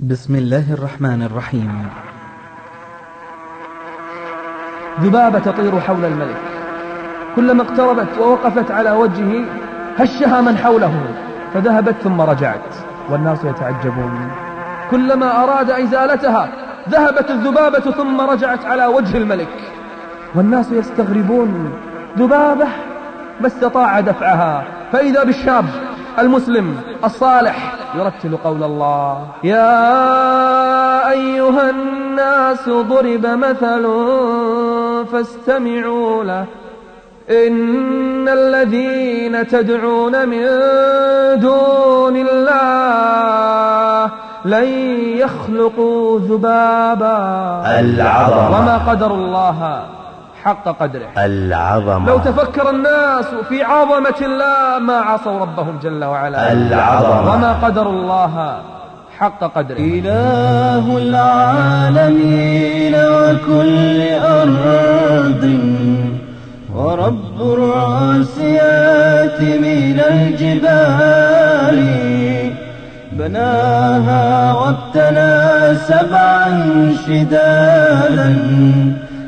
بسم الله الرحمن الرحيم. ذبابة تطير حول الملك. كلما اقتربت ووقفت على وجهه هشها من حوله فذهبت ثم رجعت. والناس يتعجبون. كلما أراد إزالتها ذهبت الذبابة ثم رجعت على وجه الملك. والناس يستغربون. ذبابة ما استطاع دفعها. فإذا بالشاب المسلم الصالح يرتل قول الله. يا أيها الناس ضرب مثل فاستمعوا له. إن الذين تدعون من دون الله لن يخلقوا ذبابا. العظمة. وما قدر الله. حق قدره. العظمة. لو تفكر الناس في عظمة الله ما عصوا ربهم جل وعلا. العظمة. وما قدر الله حق قدره. إله العالمين وكل أرض ورب الراسيات من الجبال بناها وابتنى سبعا شدادا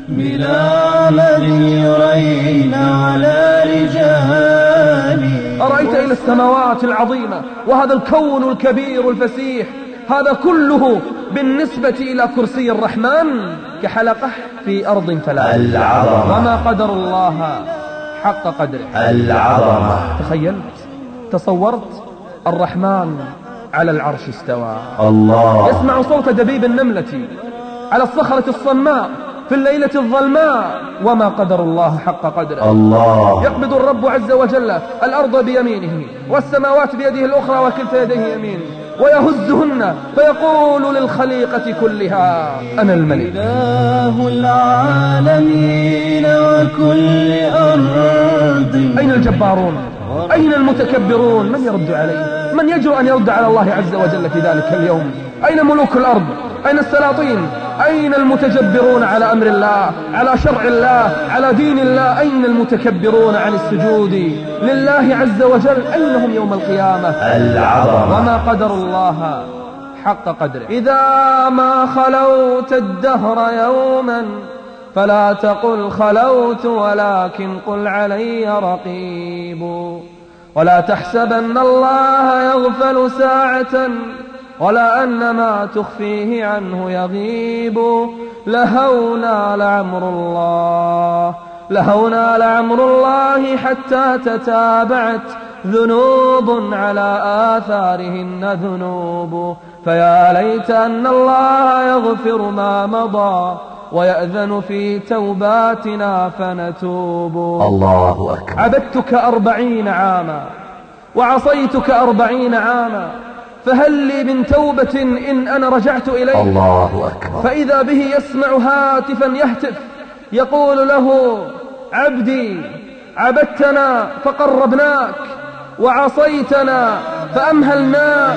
بلا مر يرين على رجال. أرأيت إلى السماوات العظيمة وهذا الكون الكبير الفسيح؟ هذا كله بالنسبة إلى كرسي الرحمن كحلقة في أرض فلا. العظمة. وما قدر الله حق قدره. العظمة. تخيلت تصورت الرحمن على العرش استوى. الله. يسمع صوت دبيب النملة على الصخرة الصماء. في الليلة الظلماء. وما قدر الله حق قدره. الله. يقبض الرب عز وجل الأرض بيمينه والسماوات بيده الأخرى وكلتا يديه يمين ويهزهن فيقول للخليقة كلها أنا الملك. إله العالمين وكل أرض. أين الجبارون؟ أين المتكبرون؟ من يرد عليه؟ من يجرؤ أن يرد على الله عز وجل في ذلك اليوم؟ أين ملوك الأرض؟ أين السلاطين؟ أين المتجبرون على أمر الله؟ على شرع الله؟ على دين الله؟ أين المتكبرون عن السجود؟ لله عز وجل أين هم يوم القيامة؟ العظمة. وما قدر الله حق قدره. إذا ما خلوت الدهر يوما فلا تقل خلوت ولكن قل علي رقيب. ولا تحسبن الله يغفل ساعة ولا أن ما تخفيه عنه يغيب. لهونا لعمر الله لهونا لعمر الله حتى تتابعت ذنوب على آثارهن ذنوب. فيا ليت أن الله يغفر ما مضى ويأذن في توباتنا فنتوب. الله أكبر. عبدتك أربعين عاما وعصيتك أربعين عاما فهل لي من توبة إن أنا رجعت إليك الله أكبر. فإذا به يسمع هاتفا يهتف يقول له عبدي عبدتنا فقربناك وعصيتنا فأمهلناك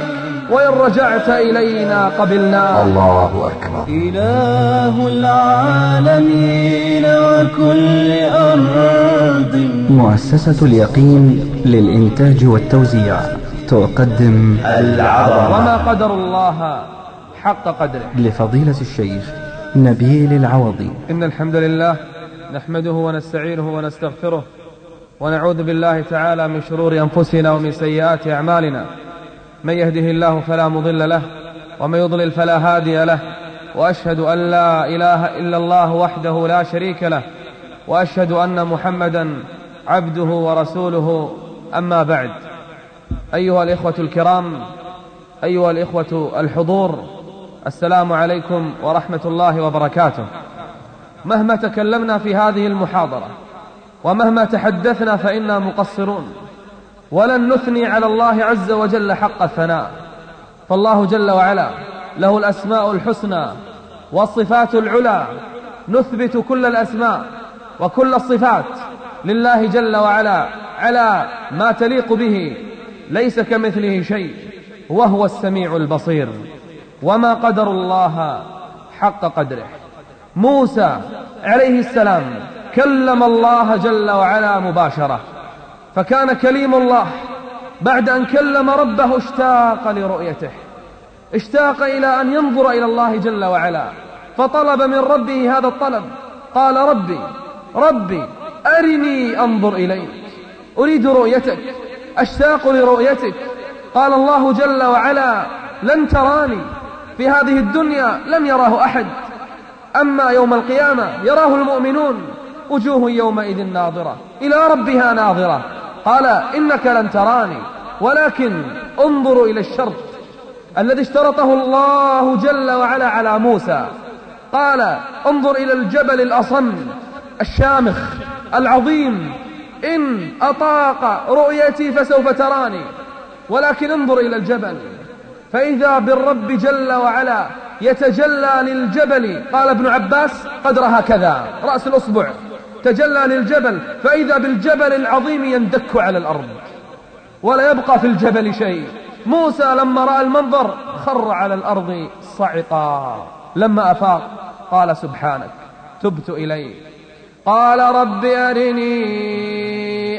وإن رجعت إلينا قبلناك الله أكبر. إله العالمين وكل أرض. مؤسسة اليقين للإنتاج والتوزيع. تقدم العظمة وما قدر الله حق قدره. لفضيلة الشيخ نبيل العوضي. إن الحمد لله نحمده ونستعينه ونستغفره ونعوذ بالله تعالى من شرور أنفسنا ومن سيئات أعمالنا. من يهده الله فلا مضل له ومن يضلل فلا هادي له. وأشهد أن لا إله إلا الله وحده لا شريك له. وأشهد أن محمدا عبده ورسوله. أما بعد. أيها الإخوة الكرام أيها الإخوة الحضور السلام عليكم ورحمة الله وبركاته. مهما تكلمنا في هذه المحاضرة ومهما تحدثنا فإنا مقصرون. ولن نثني على الله عز وجل حق الثناء. فالله جل وعلا له الأسماء الحسنى والصفات العلى. نثبت كل الأسماء وكل الصفات لله جل وعلا على ما تليق به. ليس كمثله شيء وهو السميع البصير. وما قدر الله حق قدره. موسى عليه السلام كلم الله جل وعلا مباشرة. فكان كليم الله بعد أن كلم ربه اشتاق لرؤيته. اشتاق إلى أن ينظر إلى الله جل وعلا. فطلب من ربه هذا الطلب. قال ربي ربي أرني أنظر إليك. أريد رؤيتك. أشتاق لرؤيتك. قال الله جل وعلا لن تراني في هذه الدنيا لم يراه أحد. أما يوم القيامة يراه المؤمنون وجوه يومئذ ناظرة. إلى ربها ناظرة. قال إنك لن تراني ولكن انظروا إلى الشرط الذي اشترطه الله جل وعلا على موسى. قال انظر إلى الجبل الأصم الشامخ العظيم إن أطاق رؤيتي فسوف تراني ولكن انظر إلى الجبل. فإذا بالرب جل وعلا يتجلى للجبل قال ابن عباس قدر هكذا رأس الأصبع. تجلى للجبل فإذا بالجبل العظيم يندك على الأرض ولا يبقى في الجبل شيء. موسى لما رأى المنظر خر على الأرض صعقا. لما أفاق قال سبحانك تبت إليك قال رب أرني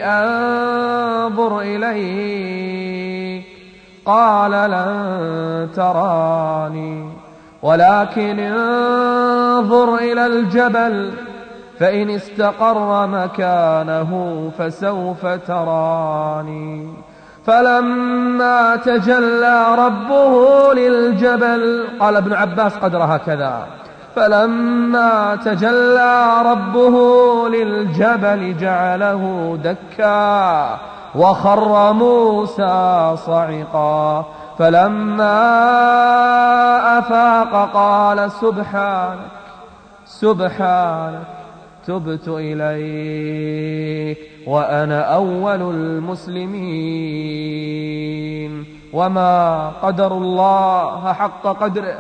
أنظر إليك. قال لن تراني ولكن انظر إلى الجبل فإن استقر مكانه فسوف تراني. فلما تجلى ربه للجبل قال ابن عباس قدر هكذا. فلما تجلى ربه للجبل جعله دكا وخر موسى صعقا. فلما أفاق قال سبحانك سبحانك تبت إليك وأنا أول المسلمين. وما قدر الله حق قدره.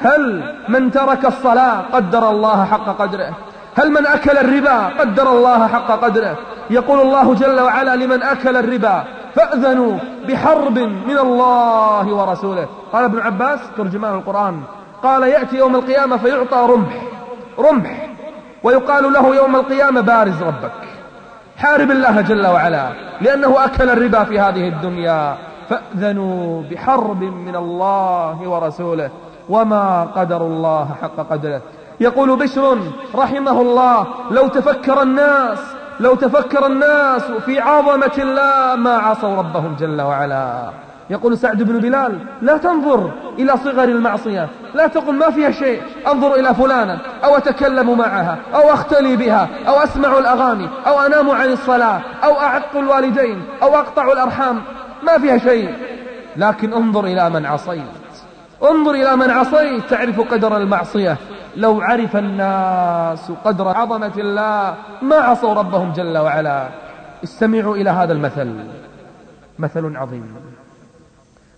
هل من ترك الصلاة قدر الله حق قدره؟ هل من أكل الربا قدر الله حق قدره؟ يقول الله جل وعلا لمن أكل الربا فأذنوا بحرب من الله ورسوله. قال ابن عباس ترجمان القرآن قال يأتي يوم القيامة فيعطى رمح رمح ويقال له يوم القيامة بارز ربك. حارب الله جل وعلا لأنه أكل الربا في هذه الدنيا فأذنوا بحرب من الله ورسوله. وما قدر الله حق قدره. يقول بشر رحمه الله لو تفكر الناس لو تفكر الناس في عظمة الله ما عصوا ربهم جل وعلا يقول سعد بن بلال لا تنظر إلى صغر المعصية لا تقل ما فيها شيء أنظر إلى فلانة أو أتكلم معها أو أختلي بها أو أسمع الأغاني أو أنام عن الصلاة أو أعق الوالدين أو أقطع الأرحام. ما فيها شيء. لكن انظر إلى من عصيت. انظر إلى من عصيت تعرف قدر المعصية. لو عرف الناس قدر عظمة الله ما عصوا ربهم جل وعلا. استمعوا إلى هذا المثل. مثل عظيم.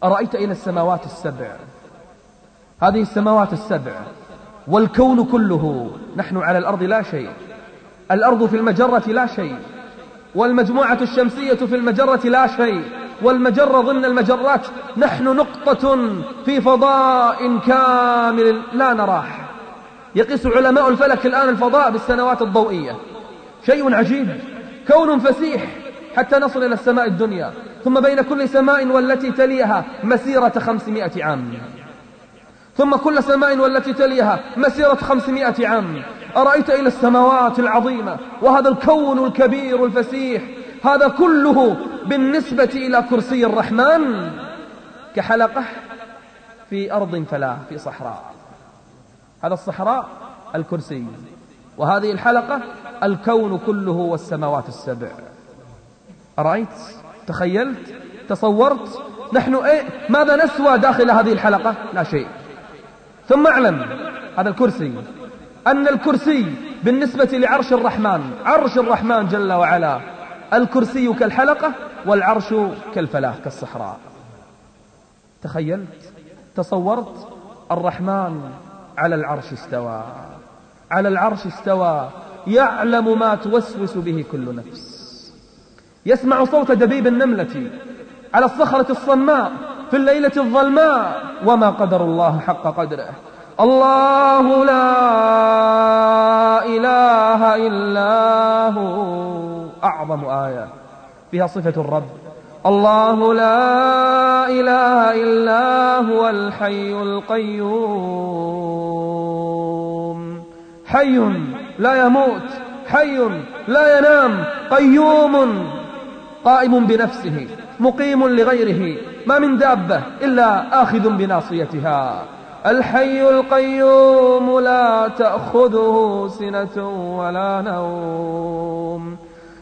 أرأيت إلى السماوات السبع؟ هذه السماوات السبع. والكون كله. نحن على الأرض لا شيء. الأرض في المجرة لا شيء. والمجموعة الشمسية في المجرة لا شيء. والمجرة ضمن المجرات نحن نقطة في فضاء كامل لا نراه. يقيس علماء الفلك الآن الفضاء بالسنوات الضوئية. شيء عجيب كون فسيح حتى نصل إلى السماء الدنيا ثم بين كل سماء والتي تليها مسيرة خمسمائة عام. ثم كل سماء والتي تليها مسيرة خمسمائة عام. أرأيت إلى السماوات العظيمة وهذا الكون الكبير الفسيح هذا كله بالنسبة إلى كرسي الرحمن كحلقة في أرض فلا في صحراء. هذا الصحراء الكرسي وهذه الحلقة الكون كله والسماوات السبع. أرأيت؟ تخيلت؟ تصورت؟ نحن إيه؟ ماذا نسوى داخل هذه الحلقة؟ لا شيء. ثم اعلم هذا الكرسي أن الكرسي بالنسبة لعرش الرحمن عرش الرحمن جل وعلا الكرسي كالحلقة والعرش كالفلاة كالصحراء. تخيلت تصورت الرحمن على العرش استوى. على العرش استوى يعلم ما توسوس به كل نفس. يسمع صوت دبيب النملة على الصخرة الصماء في الليلة الظلماء. وما قدر الله حق قدره. الله لا إله إلا هو. أعظم آية. فيها صفة الرب. الله لا إله إلا هو الحي القيوم. حي لا يموت. حي لا ينام. قيوم قائم بنفسه. مقيم لغيره. ما من دابة إلا آخذ بناصيتها. الحي القيوم لا تأخذه سنة ولا نوم.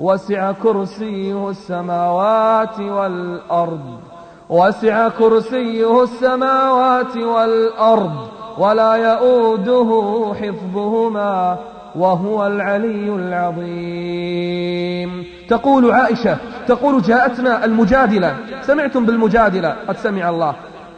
وسع كرسيه السماوات والأرض وسع كرسيه السماوات والأرض ولا يؤوده حفظهما وهو العلي العظيم. تقول عائشة تقول جاءتنا المجادلة. سمعتم بالمجادلة؟ قد سمع الله.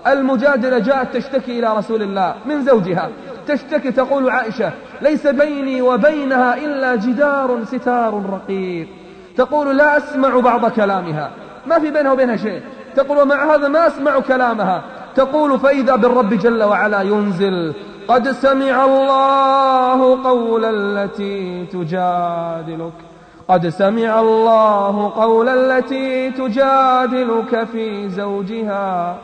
المجادلة جاءت تشتكي إلى رسول الله من زوجها. تشتكي تقول عائشة ليس بيني وبينها إلا جدار ستار رقيق. تقول لا أسمع بعض كلامها. ما في بينها وبينها شيء. تقول ومع هذا ما أسمع كلامها. تقول فإذا بالرب جل وعلا ينزل قد سمع الله قول التي تجادلك. قد سمع الله قول التي تجادلك في زوجها.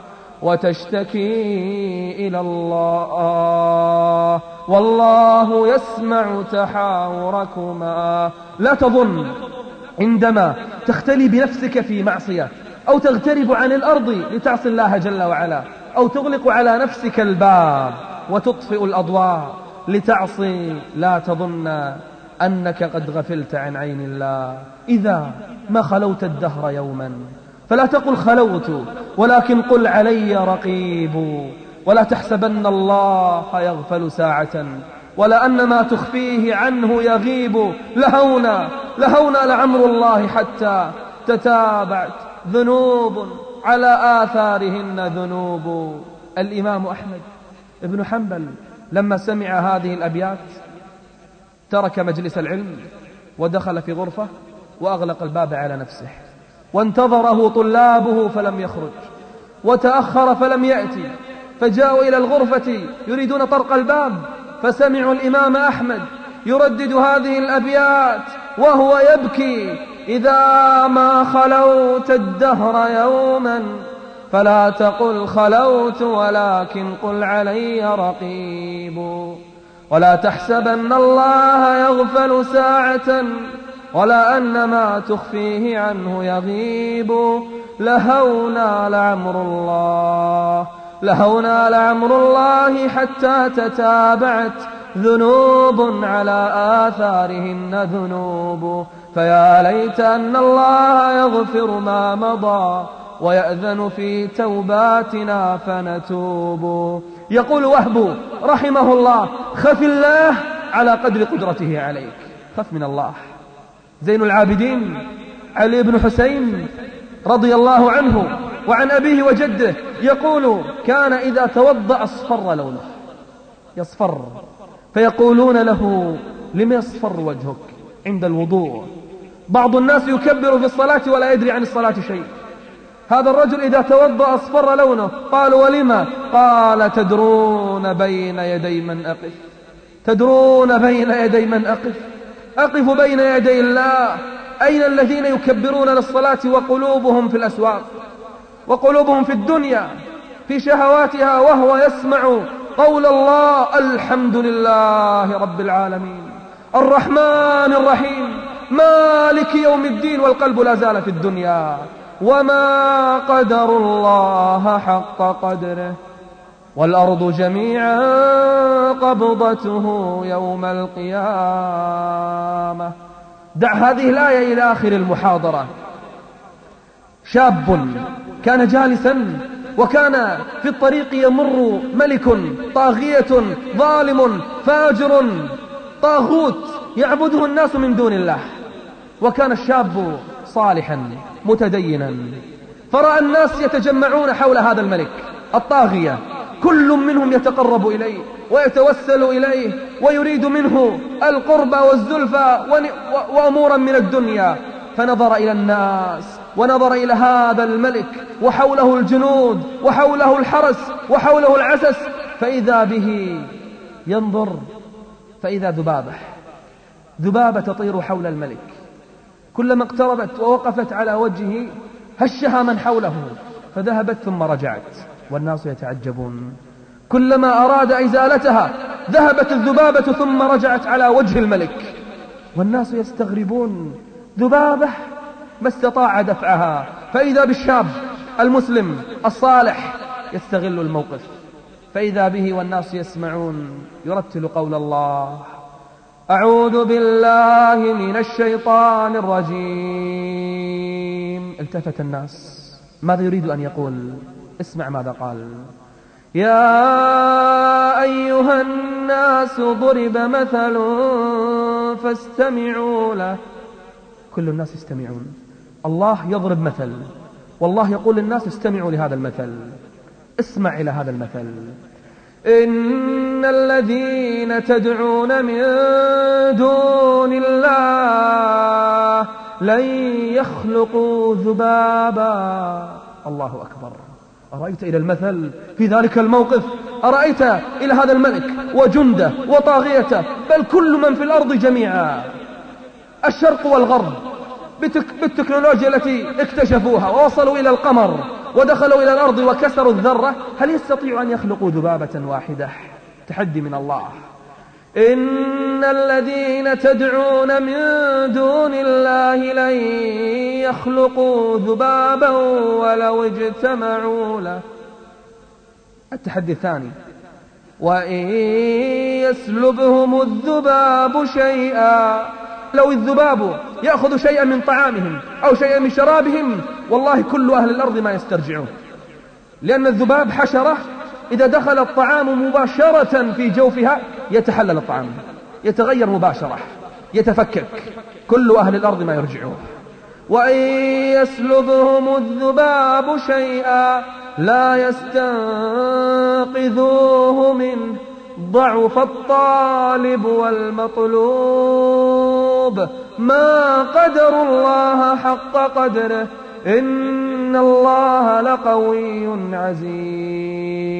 وتشتكي إلى الله. والله يسمع تحاوركما. لا تظن عندما تختلي بنفسك في معصية أو تغترب عن الأرض لتعصي الله جل وعلا أو تغلق على نفسك الباب وتطفئ الأضواء لتعصي. لا تظن أنك قد غفلت عن عين الله. إذا ما خلوت الدهر يوما. فلا تقل خلوت ولكن قل علي رقيب ولا تحسبن الله يغفل ساعة ولا أن ما تخفيه عنه يغيب. لهونا لهونا لعمر الله حتى تتابعت ذنوب على آثارهن ذنوب. الإمام أحمد ابن حنبل لما سمع هذه الأبيات ترك مجلس العلم ودخل في غرفة وأغلق الباب على نفسه. وانتظره طلابه فلم يخرج وتأخر فلم يأتي فجاءوا إلى الغرفة يريدون طرق الباب فسمعوا الإمام أحمد يردد هذه الأبيات وهو يبكي إذا ما خلوت الدهر يوما فلا تقل خلوت ولكن قل علي رقيب ولا تحسبن الله يغفل ساعة ولا أن ما تخفيه عنه يغيب. لهونا لعمر الله. لهونا لعمر الله حتى تتابعت ذنوب على آثارهن ذنوب. فيا ليت أن الله يغفر ما مضى ويأذن في توباتنا فنتوب. يقول وهب رحمه الله خف الله على قدر قدرته عليك. خف من الله. زين العابدين علي بن حسين رضي الله عنه وعن أبيه وجده يقول كان إذا توضأ اصفر لونه. يصفر. فيقولون له لم يصفر وجهك عند الوضوء؟ بعض الناس يكبر في الصلاة ولا يدري عن الصلاة شيء. هذا الرجل إذا توضأ أصفر لونه. قالوا ولما؟ قال تدرون بين يدي من أقف. تدرون بين يدي من أقف. أقف بين يدي الله. أين الذين يكبرون للصلاة وقلوبهم في الأسواق؟ وقلوبهم في الدنيا في شهواتها وهو يسمع قول الله الحمد لله رب العالمين. الرحمن الرحيم. مالك يوم الدين والقلب لا زال في الدنيا. وما قدر الله حق قدره. والأرض جميعا قبضته يوم القيامة. دع هذه الآية إلى آخر المحاضرة. شاب كان جالسا وكان في الطريق يمر ملك طاغية ظالم فاجر طاغوت يعبده الناس من دون الله. وكان الشاب صالحا متدينا. فرأى الناس يتجمعون حول هذا الملك الطاغية. كل منهم يتقرب إليه ويتوسل إليه ويريد منه القرب والزلفى وأمورا من الدنيا. فنظر إلى الناس ونظر إلى هذا الملك وحوله الجنود وحوله الحرس وحوله العسس. فإذا به ينظر فإذا ذبابة ذبابة تطير حول الملك. كلما اقتربت ووقفت على وجهه هشها من حوله فذهبت ثم رجعت. والناس يتعجبون. كلما أراد إزالتها ذهبت الذبابة ثم رجعت على وجه الملك. والناس يستغربون. ذبابة ما استطاع دفعها. فإذا بالشاب المسلم الصالح يستغل الموقف. فإذا به والناس يسمعون. يرتل قول الله. أعوذ بالله من الشيطان الرجيم. التفت الناس. ماذا يريد أن يقول؟ اسمع ماذا قال. يا أيها الناس ضرب مثل فاستمعوا له. كل الناس يستمعون. الله يضرب مثل. والله يقول للناس استمعوا لهذا المثل. اسمع إلى هذا المثل. إن الذين تدعون من دون الله لن يخلقوا ذبابا. الله أكبر. أرأيت إلى المثل في ذلك الموقف؟ أرأيت إلى هذا الملك وجنده وطاغيته؟ بل كل من في الأرض جميعا. الشرق والغرب بالتكنولوجيا التي اكتشفوها ووصلوا إلى القمر ودخلوا إلى الأرض وكسروا الذرة هل يستطيعوا أن يخلقوا ذبابة واحدة؟ تحدي من الله. إن الذين تدعون من دون الله لن يخلقوا ذبابا ولو اجتمعوا له. التحدي الثاني وإن يسلبهم الذباب شيئا لو الذباب يأخذ شيئا من طعامهم أو شيئا من شرابهم والله كل أهل الأرض ما يسترجعون. لأن الذباب حشرة إذا دخل الطعام مباشرة في جوفها يتحلل الطعام يتغير مباشرة يتفكك. كل أهل الأرض ما يرجعون. وإن يسلبهم الذباب شيئا لا يستنقذوه منه ضعف الطالب والمطلوب. ما قدر الله حق قدره إن الله لقوي عزيز.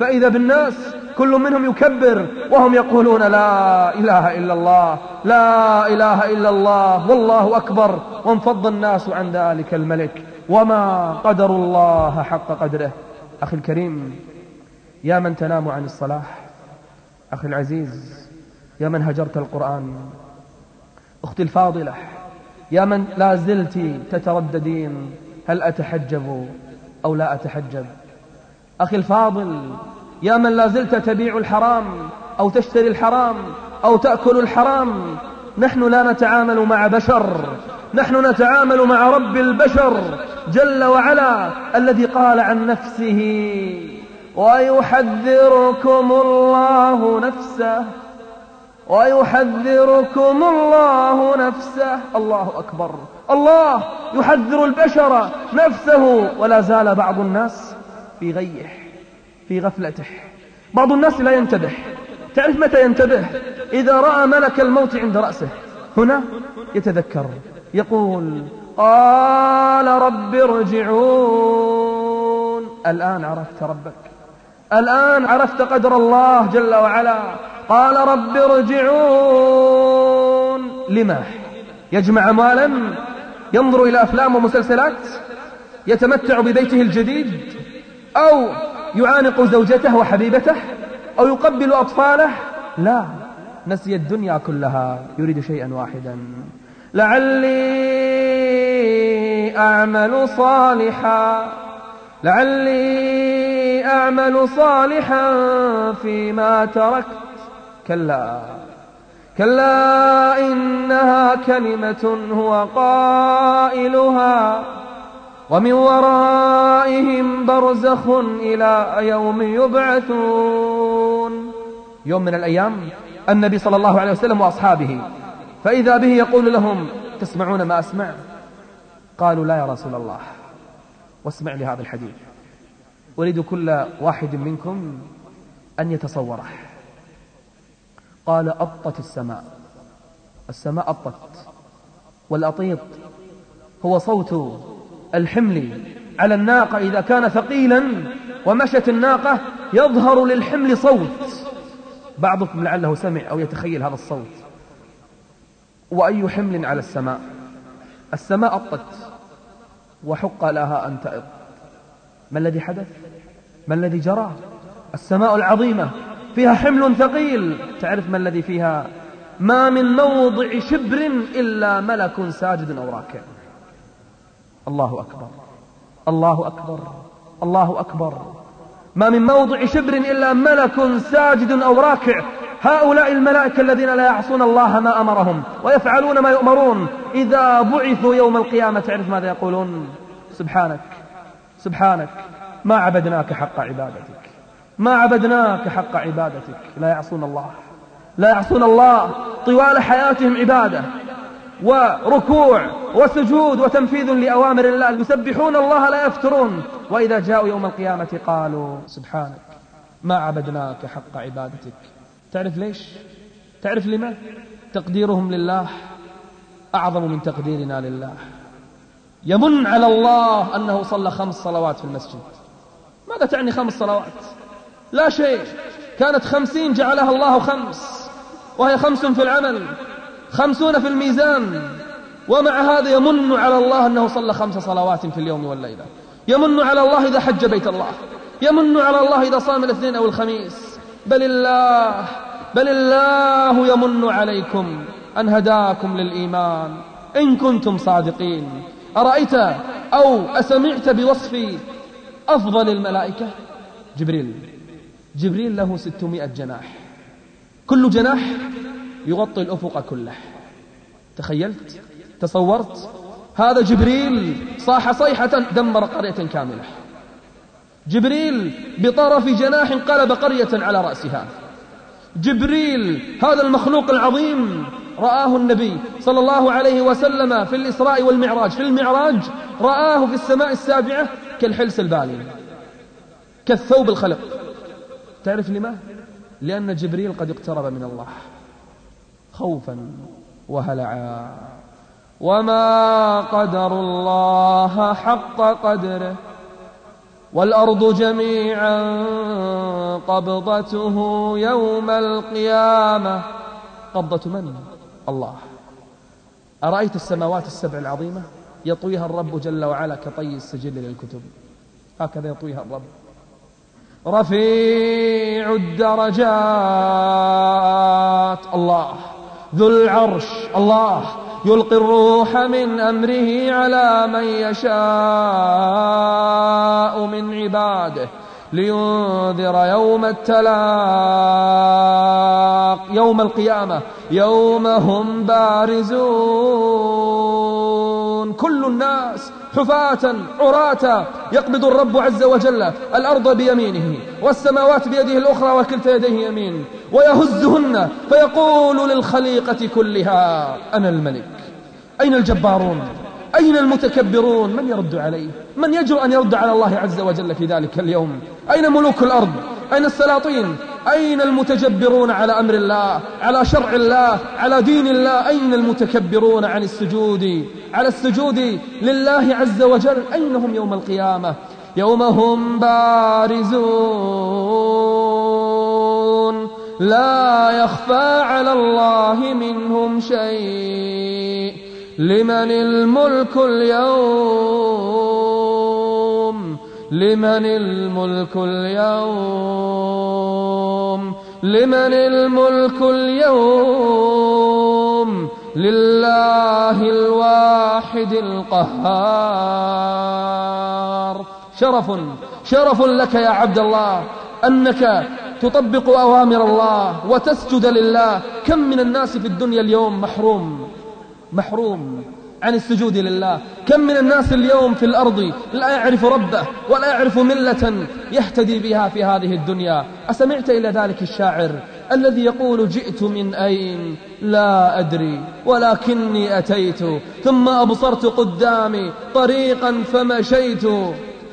فإذا بالناس كل منهم يكبر وهم يقولون لا إله إلا الله لا إله إلا الله والله أكبر وانفض الناس عن ذلك الملك. وما قدر الله حق قدره. أخي الكريم يا من تنام عن الصلاة أخي العزيز يا من هجرت القرآن. أختي الفاضلة يا من لا زلت تترددين. هل أتحجب أو لا أتحجب؟ أخي الفاضل يا من لا زلت تبيع الحرام أو تشتري الحرام أو تأكل الحرام نحن لا نتعامل مع بشر نحن نتعامل مع رب البشر جل وعلا الذي قال عن نفسه ويحذركم الله نفسه ويحذركم الله نفسه. الله أكبر. الله يحذر البشر نفسه ولا زال بعض الناس في غيه. في غفلته. بعض الناس لا ينتبه. تعرف متى ينتبه؟ إذا رأى ملك الموت عند رأسه. هنا يتذكر. يقول قال رب ارجعون. الآن عرفت ربك. الآن عرفت قدر الله جل وعلا. قال رب ارجعون. لما؟ يجمع أموالا. ينظر إلى أفلام ومسلسلات. يتمتع ببيته الجديد. أو يعانق زوجته وحبيبته أو يقبل أطفاله؟ لا نسي الدنيا كلها يريد شيئا واحدا. لعلي أعمل صالحا لعلي أعمل صالحا فيما تركت. كلا كلا إنها كلمة هو قائلها. ومن ورائهم برزخ إلى يوم يبعثون. يوم من الأيام النبي صلى الله عليه وسلم وأصحابه. فإذا به يقول لهم تسمعون ما أسمع؟ قالوا لا يا رسول الله. واسمع لهذا الحديث. أريد كل واحد منكم أن يتصوره. قال أطت السماء. السماء أطت والأطيط هو صوت الحمل على الناقة إذا كان ثقيلا ومشت الناقة يظهر للحمل صوت. بعضكم لعله سمع أو يتخيل هذا الصوت. وأي حمل على السماء؟ السماء أطت وحق لها أن تأط ما الذي حدث؟ ما الذي جرى؟ السماء العظيمة فيها حمل ثقيل. تعرف ما الذي فيها؟ ما من موضع شبر إلا ملك ساجد أو راكع. الله أكبر. الله أكبر. الله أكبر. ما من موضع شبر إلا ملك ساجد أو راكع. هؤلاء الملائكة الذين لا يعصون الله ما أمرهم ويفعلون ما يؤمرون. إذا بعثوا يوم القيامة تعرف ماذا يقولون؟ سبحانك. سبحانك. ما عبدناك حق عبادتك. ما عبدناك حق عبادتك. لا يعصون الله. لا يعصون الله. طوال حياتهم عبادة. وركوع وسجود وتنفيذ لأوامر الله. يسبحون الله لا يفترون. وإذا جاءوا يوم القيامة قالوا سبحانك ما عبدناك حق عبادتك. تعرف ليش؟ تعرف لما تقديرهم لله أعظم من تقديرنا لله. يمن على الله أنه صلى خمس صلوات في المسجد. ماذا تعني خمس صلوات؟ لا شيء. كانت خمسين جعلها الله خمس وهي خمس في العمل. خمسون في الميزان. ومع هذا يمن على الله أنه صلى خمس صلوات في اليوم والليلة. يمن على الله إذا حج بيت الله. يمن على الله إذا صام الاثنين أو الخميس. بل الله بل الله يمن عليكم أن هداكم للإيمان. إن كنتم صادقين. أرأيت أو أسمعت بوصف أفضل الملائكة؟ جبريل. جبريل له ستمائة جناح. كل جناح يغطي الأفق كله. تخيلت؟ تصورت؟ هذا جبريل صاح صيحة دمر قرية كاملة. جبريل بطرف جناح قلب قرية على رأسها. جبريل هذا المخلوق العظيم رآه النبي صلى الله عليه وسلم في الإسراء والمعراج. في المعراج رآه في السماء السابعة كالحلس البالي. كالثوب الخلق. تعرف لما؟ لأن جبريل قد اقترب من الله. خوفا وهلعا. وما قدر الله حق قدره. والأرض جميعا قبضته يوم القيامة. قبضة من؟ الله. أرأيت السماوات السبع العظيمة؟ يطويها الرب جل وعلا كطي السجل للكتب. هكذا يطويها الرب. رفيع الدرجات. الله. ذو العرش الله يلقي الروح من أمره على من يشاء من عباده لينذر يوم التلاق يوم القيامة يوم هم بارزون كل الناس حفاة عراة يقبض الرب عز وجل الأرض بيمينه والسماوات بيده الأخرى وكلتا يديه يمين ويهزهن فيقول للخليقة كلها أنا الملك. أين الجبارون؟ أين المتكبرون؟ من يرد عليه؟ من يجرؤ أن يرد على الله عز وجل في ذلك اليوم؟ أين ملوك الأرض؟ أين السلاطين؟ أين المتجبرون على أمر الله؟ على شرع الله؟ على دين الله؟ أين المتكبرون عن السجود؟ على السجود لله عز وجل. أين هم يوم القيامة؟ يوم هم بارزون. لا يخفى على الله منهم شيء. لمن الملك اليوم؟ لمن الملك اليوم؟ لمن الملك اليوم؟ لله الواحد القهار. شرف شرف لك يا عبد الله أنك تطبق أوامر الله وتسجد لله. كم من الناس في الدنيا اليوم محروم؟ محروم. عن السجود لله. كم من الناس اليوم في الأرض لا يعرف ربه ولا يعرف ملة يهتدي بها في هذه الدنيا. أسمعت إلى ذلك الشاعر الذي يقول جئت من أين لا أدري ولكني أتيت ثم أبصرت قدامي طريقا فمشيت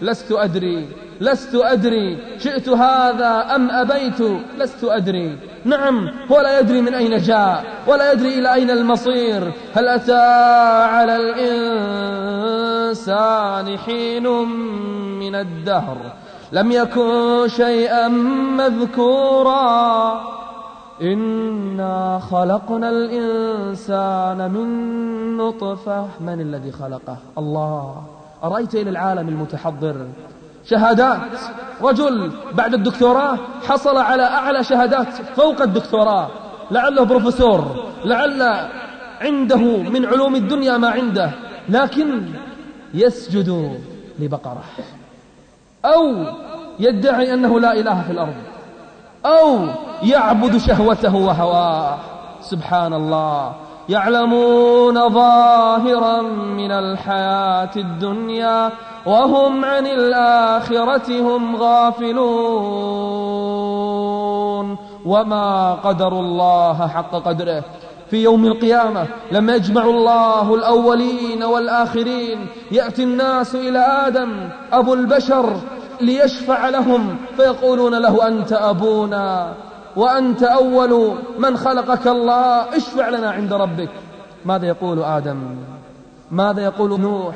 لست أدري لست أدري شئت هذا أم أبيت لست أدري. نعم هو لا يدري من أين جاء ولا يدري إلى أين المصير. هل أتى على الإنسان حين من الدهر؟ لم يكن شيئا مذكورا. إنا خلقنا الإنسان من نطفة. من الذي خلقه؟ الله. أرأيت إلى العالم المتحضر؟ شهادات. رجل بعد الدكتوراه حصل على أعلى شهادات فوق الدكتوراه. لعله بروفيسور. لعل عنده من علوم الدنيا ما عنده. لكن يسجد لبقرة. أو يدعي أنه لا إله في الأرض. أو يعبد شهوته وهواه. سبحان الله. يعلمون ظاهرا من الحياة الدنيا وهم عن الآخرة هم غافلون. وما قدر الله حق قدره. في يوم القيامة لما يجمع الله الأولين والآخرين. يأتي الناس إلى آدم أبو البشر ليشفع لهم. فيقولون له أنت أبونا. وأنت أول من خلقك الله اشفع لنا عند ربك. ماذا يقول آدم؟ ماذا يقول نوح؟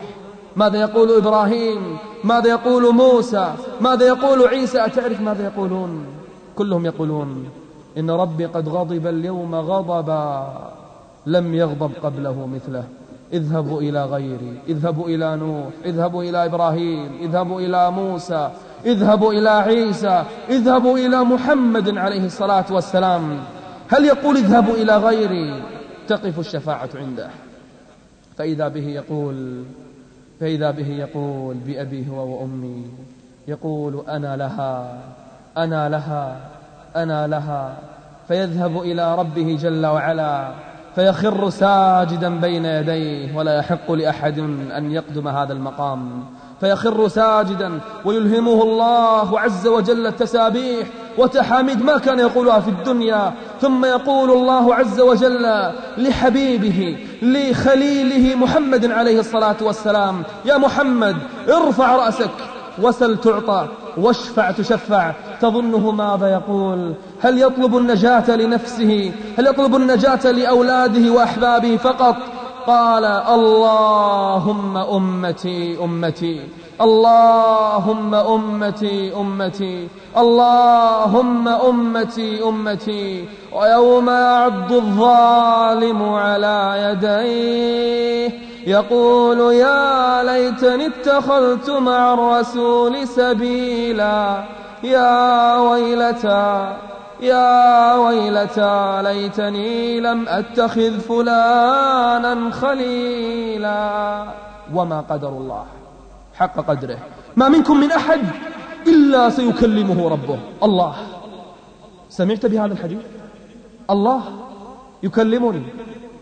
ماذا يقول إبراهيم؟ ماذا يقول موسى؟ ماذا يقول عيسى؟ أتعرف ماذا يقولون؟ كلهم يقولون إن ربي قد غضب اليوم غضبا لم يغضب قبله مثله. اذهبوا إلى غيري اذهبوا إلى نوح اذهبوا إلى إبراهيم اذهبوا إلى موسى. اذهبوا إلى عيسى اذهبوا إلى محمد عليه الصلاة والسلام. هل يقول اذهبوا إلى غيري؟ تقف الشفاعة عنده. فإذا به يقول فإذا به يقول بأبي هو وأمي. يقول أنا لها أنا لها أنا لها. فيذهب إلى ربه جل وعلا. فيخر ساجدا بين يديه ولا يحق لأحد أن يقدم هذا المقام. فيخر ساجدا ويلهمه الله عز وجل التسابيح وتحاميد ما كان يقولها في الدنيا. ثم يقول الله عز وجل لحبيبه لخليله محمد عليه الصلاة والسلام يا محمد ارفع رأسك وسل تعطى واشفع تشفع. تظنه ماذا يقول؟ هل يطلب النجاة لنفسه؟ هل يطلب النجاة لأولاده وأحبابه فقط؟ قال اللهم أمتي أمتي. اللهم أمتي أمتي. اللهم أمتي أمتي. ويوم يعض الظالم على يديه يقول يا ليتني اتخذت مع الرسول سبيلا. يا ويلتى يا ويلتى ليتني لم أتخذ فلانا خليلا. وما قدر الله. حق قدره. ما منكم من أحد إلا سيكلمه ربه. الله. سمعت بهذا الحديث؟ الله يكلمني.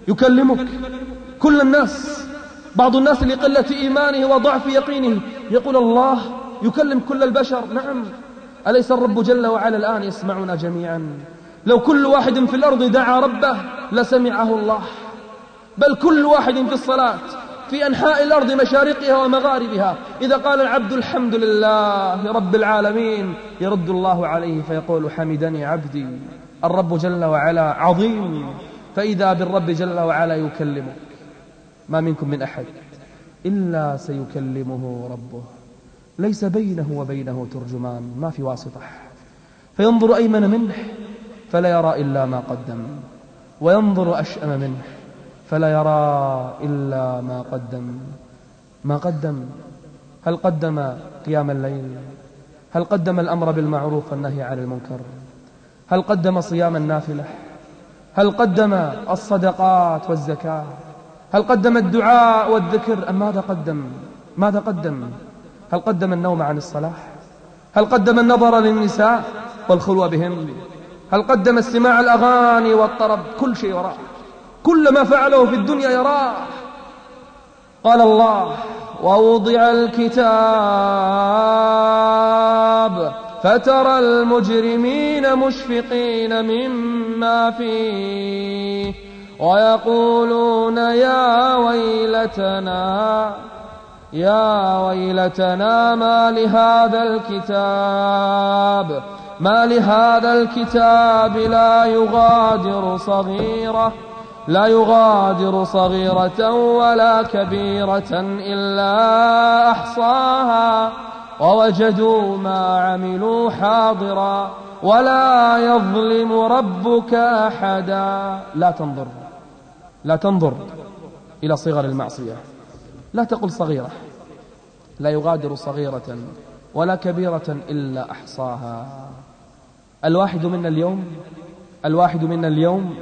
يكلمك. كل الناس. بعض الناس لقلة إيمانه وضعف يقينه. يقول الله يكلم كل البشر. نعم. أليس الرب جل وعلا الآن يسمعنا جميعا؟ لو كل واحد في الأرض دعا ربه لسمعه الله. بل كل واحد في الصلاة في أنحاء الأرض مشارقها ومغاربها. إذا قال العبد الحمد لله رب العالمين يرد الله عليه فيقول حمدني عبدي الرب جل وعلا عظيم. فإذا بالرب جل وعلا يكلمك ما منكم من أحد إلا سيكلمه ربه. ليس بينه وبينه ترجمان ما في واسطة. فينظر أيمن منه فلا يرى إلا ما قدم. وينظر أشأم منه فلا يرى إلا ما قدم. ما قدم؟ هل قدم قيام الليل؟ هل قدم الأمر بالمعروف والنهي عن المنكر؟ هل قدم صيام النافلة؟ هل قدم الصدقات والزكاة؟ هل قدم الدعاء والذكر أم ماذا قدم؟ ماذا قدم؟ هل قدم النوم عن الصلاة هل قدم النظر للنساء والخلوة بهم هل قدم استماع الأغاني والطرب؟ كل شيء وراه كل ما فعله في الدنيا يراه. قال الله ووضع الكتاب فترى المجرمين مشفقين مما فيه ويقولون يا ويلتنا يا ويلتنا ما لهذا الكتاب ما لهذا الكتاب لا يغادر صغيرة لا يغادر صغيرة ولا كبيرة إلا أحصاها ووجدوا ما عملوا حاضرا ولا يظلم ربك أحدا. لا تنظر لا تنظر إلى صغر المعصية. لا تقل صغيرة. لا يغادر صغيرة ولا كبيرة إلا أحصاها. الواحد منا اليوم الواحد منا اليوم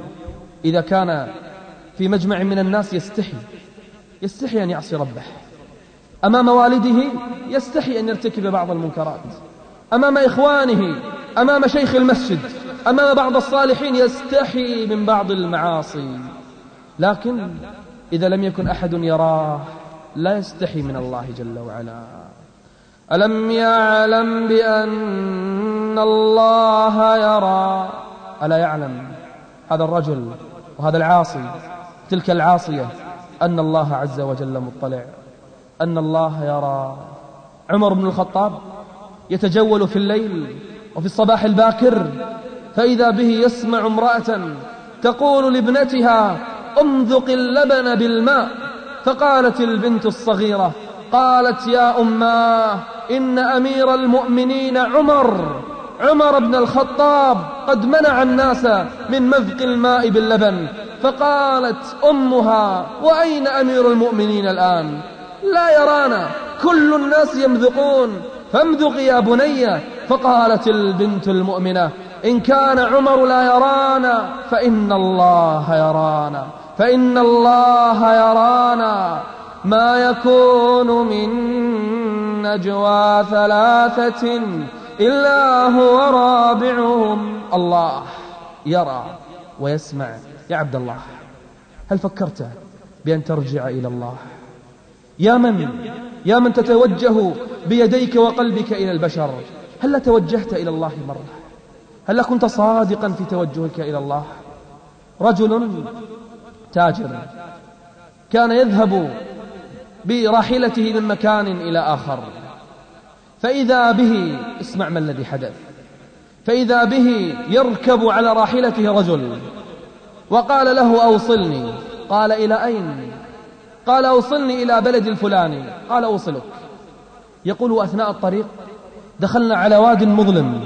إذا كان في مجمع من الناس يستحي يستحي أن يعصي ربه. أمام والده يستحي أن يرتكب بعض المنكرات. أمام إخوانه أمام شيخ المسجد أمام بعض الصالحين يستحي من بعض المعاصي. لكن إذا لم يكن أحد يراه لا يستحي من الله جل وعلا. ألم يعلم بأن الله يرى؟ ألا يعلم هذا الرجل وهذا العاصي؟ تلك العاصية. أن الله عز وجل مطلع. أن الله يرى. عمر بن الخطاب يتجول في الليل وفي الصباح الباكر فإذا به يسمع امرأة تقول لابنتها أمذق اللبن بالماء. فقالت البنت الصغيرة قالت يا أماه إن أمير المؤمنين عمر عمر بن الخطاب قد منع الناس من مذق الماء باللبن فقالت أمها وأين أمير المؤمنين الآن؟ لا يرانا كل الناس يمذقون. فامذق يا بني فقالت البنت المؤمنة إن كان عمر لا يرانا فإن الله يرانا. فإن الله يرانا ما يكون من نجوى ثلاثة إلا هو رابعهم. الله يرى ويسمع. يا عبد الله هل فكرت بأن ترجع إلى الله؟ يا من؟ يا من تتوجه بيديك وقلبك إلى البشر؟ هل توجهت إلى الله مرة؟ هل كنت صادقا في توجهك إلى الله؟ رجل تاجر كان يذهب براحلته من مكان إلى آخر. فإذا به اسمع ما الذي حدث. فإذا به يركب على راحلته رجل وقال له أوصلني. قال إلى أين؟ قال أوصلني إلى بلد الفلاني قال أوصلك. يقول أثناء الطريق دخلنا على واد مظلم.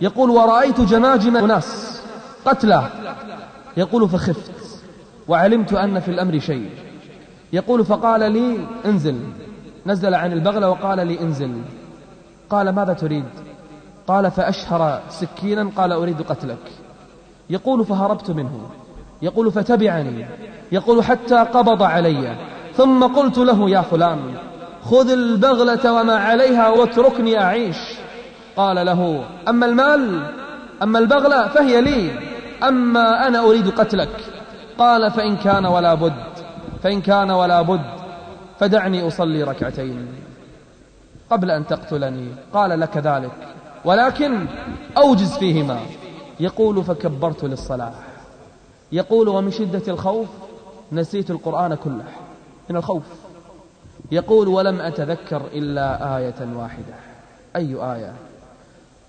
يقول ورأيت جماجم ناس قتلى. يقول فخفت. وعلمت أن في الأمر شيء. يقول فقال لي انزل. نزل عن البغلة وقال لي انزل. قال ماذا تريد؟ قال فأشهر سكينا قال أريد قتلك. يقول فهربت منه. يقول فتبعني. يقول حتى قبض علي. ثم قلت له يا فلان خذ البغلة وما عليها واتركني أعيش. قال له أما المال؟ أما البغلة فهي لي. أما أنا أريد قتلك. قال فإن كان ولا بد فإن كان ولا بد فدعني أصلي ركعتين. قبل أن تقتلني قال لك ذلك ولكن أوجز فيهما. يقول فكبرت للصلاة. يقول ومن شدة الخوف نسيت القرآن كله من الخوف. يقول ولم أتذكر إلا آية واحدة. أي آية؟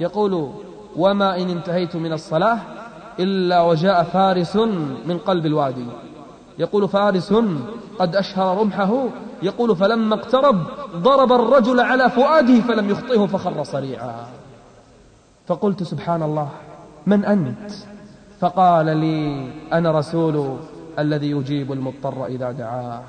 يقول وما إن انتهيت من الصلاة إلا وجاء فارس من قلب الوادي. يقول فارس قد أشهر رمحه. يقول فلما اقترب ضرب الرجل على فؤاده فلم يخطئه فخر صريعا. فقلت سبحان الله من أنت؟ فقال لي أنا رسول الذي يجيب المضطر إذا دعاه.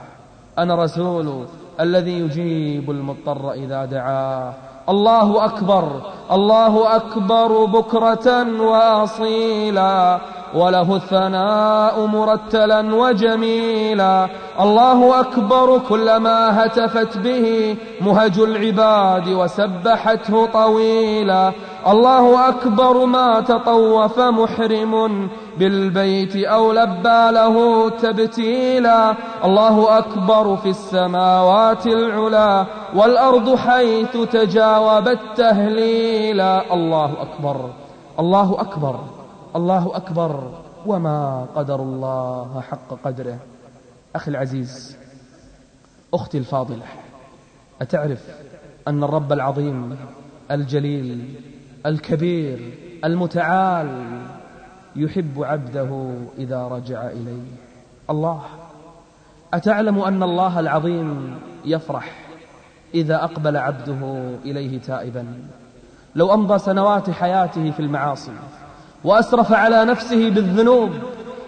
أنا رسول الذي يجيب المضطر إذا دعاه. الله أكبر. الله أكبر بكرة وأصيلا. وله الثناء مرتلا وجميلا. الله أكبر كلما هتفت به مهج العباد وسبحته طويلا. الله أكبر ما تطوف محرم بالبيت أو لبى له تبتيلا. الله أكبر في السماوات العلا والأرض حيث تجاوبت تهليلا الله أكبر. الله أكبر. الله أكبر وما قدر الله حق قدره. أخي العزيز أختي الفاضلة أتعرف أن الرب العظيم الجليل الكبير المتعال يحب عبده إذا رجع إليه. الله أتعلم أن الله العظيم يفرح إذا أقبل عبده إليه تائبا. لو أمضى سنوات حياته في المعاصي وأسرف على نفسه بالذنوب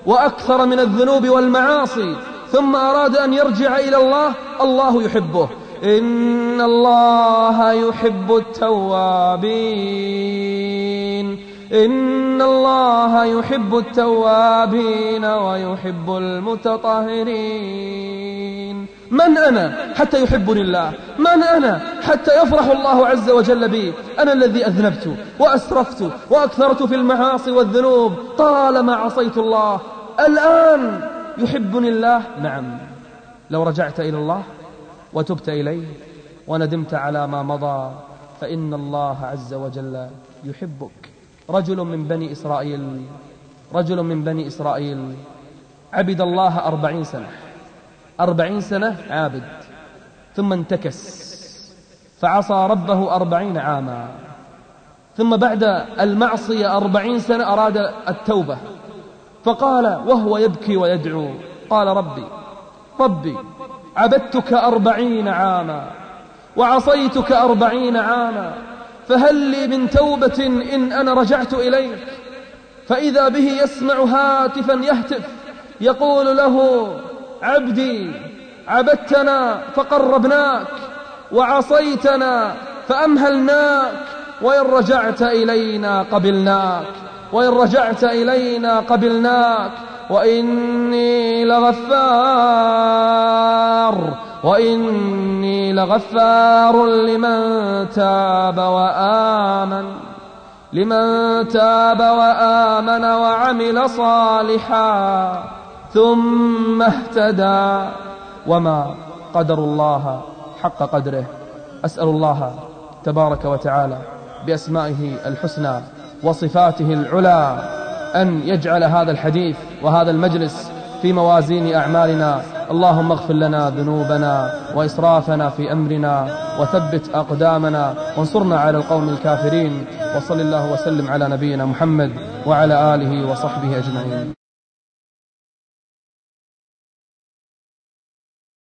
وأكثر من الذنوب والمعاصي ثم أراد أن يرجع إلى الله الله يحبه. إن الله يحب التوابين. إن الله يحب التوابين ويحب المتطهرين. من أنا حتى يحبني الله؟ من أنا حتى يفرح الله عز وجل بي؟ أنا الذي أذنبت وأسرفت وأكثرت في المعاصي والذنوب طالما عصيت الله. الآن يحبني الله؟ نعم. لو رجعت إلى الله وتبت إليه وندمت على ما مضى فإن الله عز وجل يحبك. رجل من بني إسرائيل رجل من بني إسرائيل. عبد الله أربعين سنة. أربعين سنة عابد ثم انتكس فعصى ربه أربعين عاما ثم بعد المعصية أربعين سنة أراد التوبة فقال وهو يبكي ويدعو قال ربي ربي عبدتك أربعين عاما وعصيتك أربعين عاما فهل لي من توبة إن أنا رجعت إليك؟ فإذا به يسمع هاتفا يهتف يقول له عبدي عبدتنا فقربناك وعصيتنا فأمهلناك وإن رجعت إلينا قبلناك وإن رجعت إلينا قبلناك وإني لغفار وإني لغفار لمن تاب وآمن لمن تاب وآمن وعمل صالحا. ثم اهتدى وما قدر الله حق قدره. أسأل الله تبارك وتعالى بأسمائه الحسنى وصفاته العلى أن يجعل هذا الحديث وهذا المجلس في موازين أعمالنا. اللهم اغفر لنا ذنوبنا وإسرافنا في أمرنا وثبت أقدامنا وانصرنا على القوم الكافرين. وصل الله وسلم على نبينا محمد وعلى آله وصحبه أجمعين.